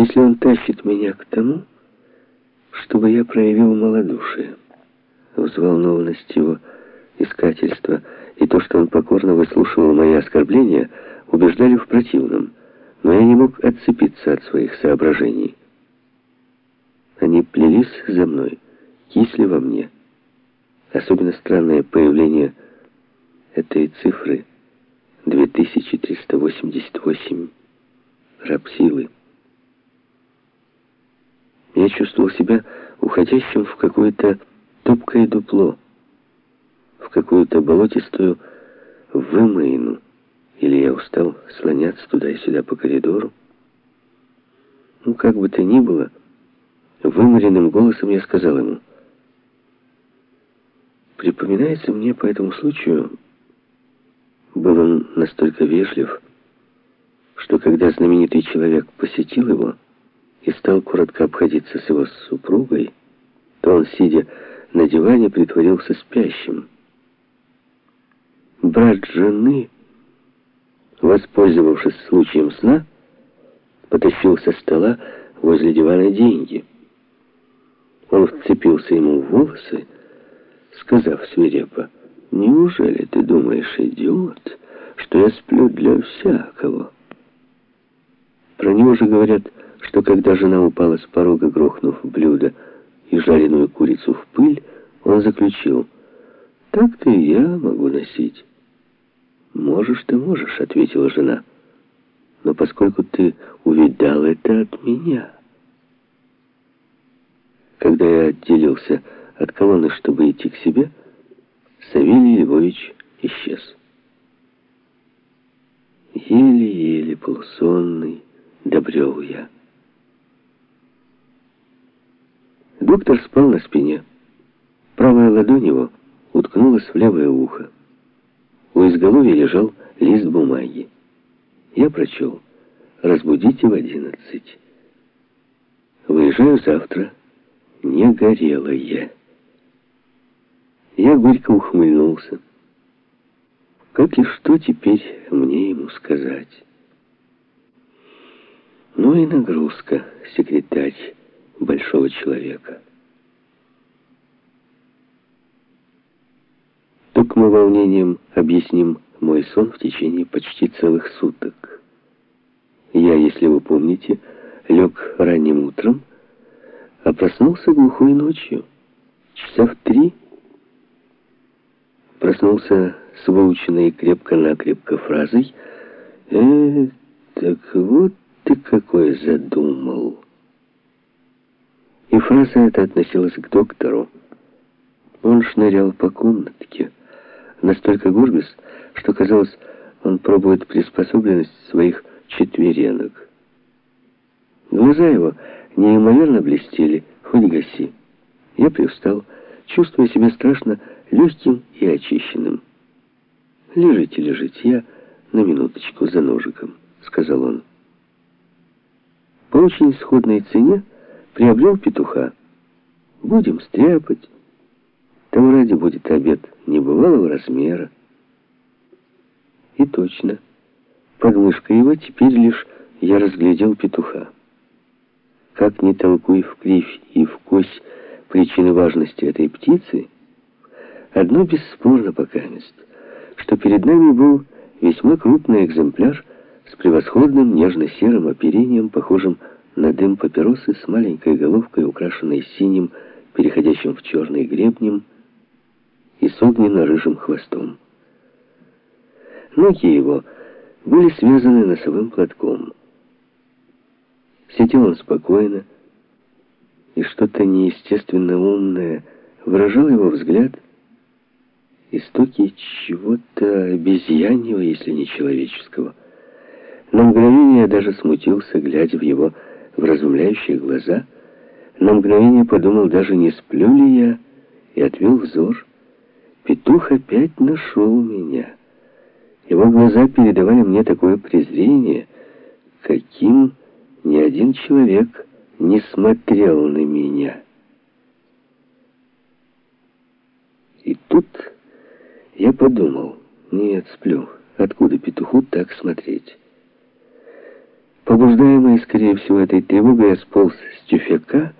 если он тащит меня к тому, чтобы я проявил малодушие, взволнованность его искательства и то, что он покорно выслушивал мои оскорбления, убеждали в противном, но я не мог отцепиться от своих соображений. Они плелись за мной, кисли во мне. Особенно странное появление этой цифры 2388 рабсилы. Я чувствовал себя уходящим в какое-то топкое дупло, в какую-то болотистую вымоину, или я устал слоняться туда и сюда по коридору. Ну, как бы то ни было, выморенным голосом я сказал ему, «Припоминается мне по этому случаю, был он настолько вежлив, что когда знаменитый человек посетил его и стал коротко обходиться с его супругой, то он, сидя на диване, притворился спящим. Брат жены, воспользовавшись случаем сна, потащил со стола возле дивана деньги. Он вцепился ему в волосы, сказав свирепо, «Неужели ты думаешь, идиот, что я сплю для всякого?» Про него же говорят, что когда жена упала с порога, грохнув блюдо и жареную курицу в пыль, он заключил, «Так-то и я могу носить». «Можешь ты, можешь», — ответила жена. «Но поскольку ты увидал это от меня...» Когда я отделился от колонны, чтобы идти к себе, Савелий Львович исчез. Еле-еле полусонный добрел я. Доктор спал на спине. Правая ладонь его уткнулась в левое ухо. У изголовья лежал лист бумаги. Я прочел. «Разбудите в одиннадцать. Выезжаю завтра. Не горела я». Я горько ухмыльнулся. Как и что теперь мне ему сказать? Ну и нагрузка, секретарь большого человека. Мы волнением объясним мой сон в течение почти целых суток. Я, если вы помните, лег ранним утром, а проснулся глухой ночью, часа в три, проснулся с выученной крепко-накрепко фразой «Э, так вот ты какой задумал». И фраза эта относилась к доктору. Он шнырял по комнатке, настолько горбис, что казалось, он пробует приспособленность своих четверенок. Глаза его неимоверно блестели, хоть гаси. Я привстал, чувствуя себя страшно легким и очищенным. «Лежите, лежите, я на минуточку за ножиком», — сказал он. По очень сходной цене приобрел петуха. Будем стряпать. Там ради будет обед небывалого размера. И точно, под мышкой его теперь лишь я разглядел петуха. Как не толкуй в кривь и в кость причины важности этой птицы, одно бесспорно покамест, что перед нами был весьма крупный экземпляр с превосходным нежно-серым оперением, похожим на дым папиросы с маленькой головкой, украшенной синим, переходящим в черный гребнем, с огненно-рыжим хвостом. Ноги его были связаны носовым платком. Сидел он спокойно, и что-то неестественно умное выражал его взгляд истоки чего-то обезьяньего, если не человеческого. На мгновение даже смутился, глядя в его вразумляющие глаза. На мгновение подумал, даже не сплю ли я, и отвел взор. Петух опять нашел меня. Его глаза передавали мне такое презрение, каким ни один человек не смотрел на меня. И тут я подумал, нет, сплю, откуда петуху так смотреть? Побуждаемый, скорее всего, этой тревогой, я сполз с тюфяка